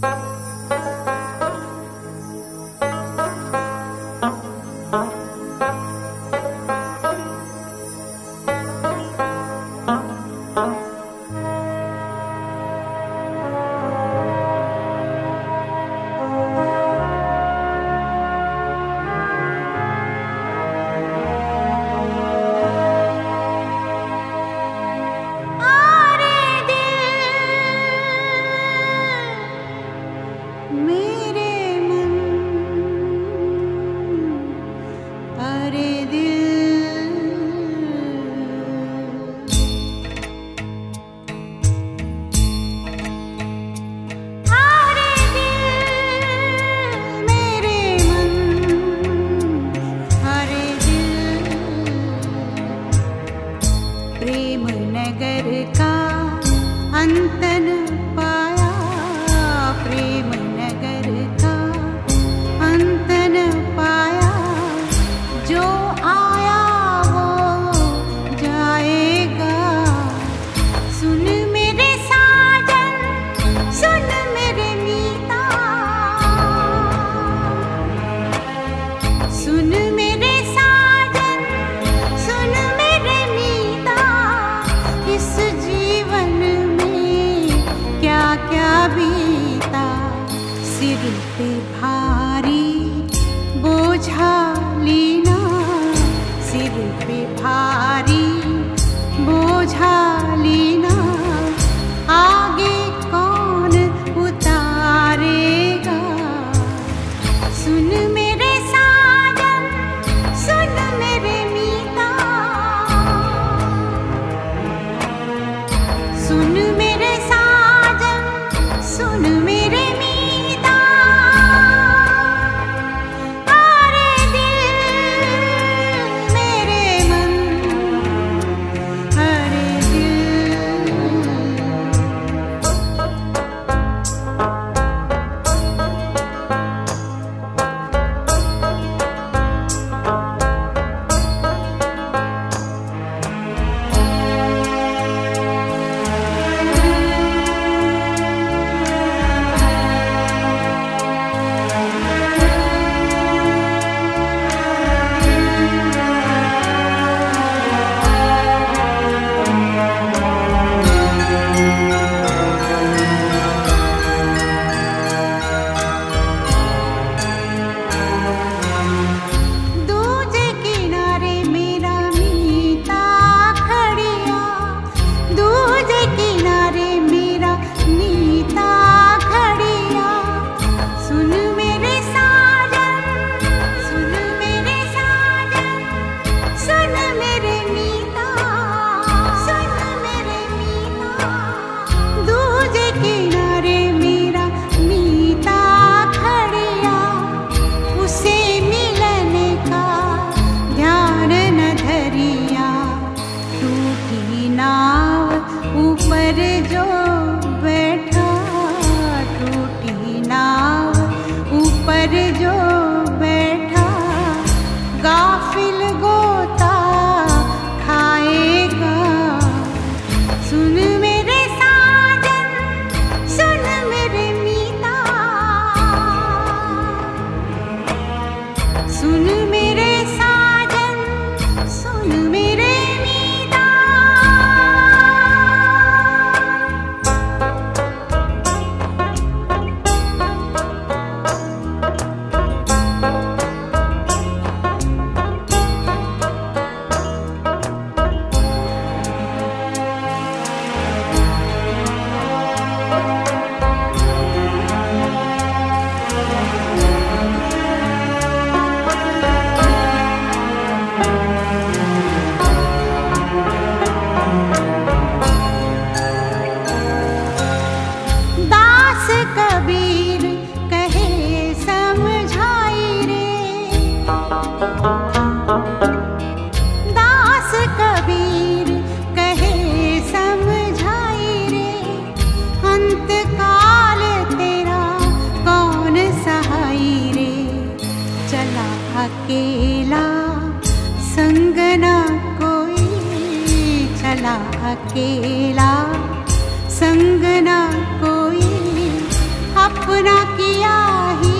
Bye. Kabir कहे, समझाई रे। दास कबीर कहे, समझाई रे। अंत काल तेरा कौन सहाई रे? चला अकेला संगना कोई। चला अकेला संगना कोई। अपना किया ही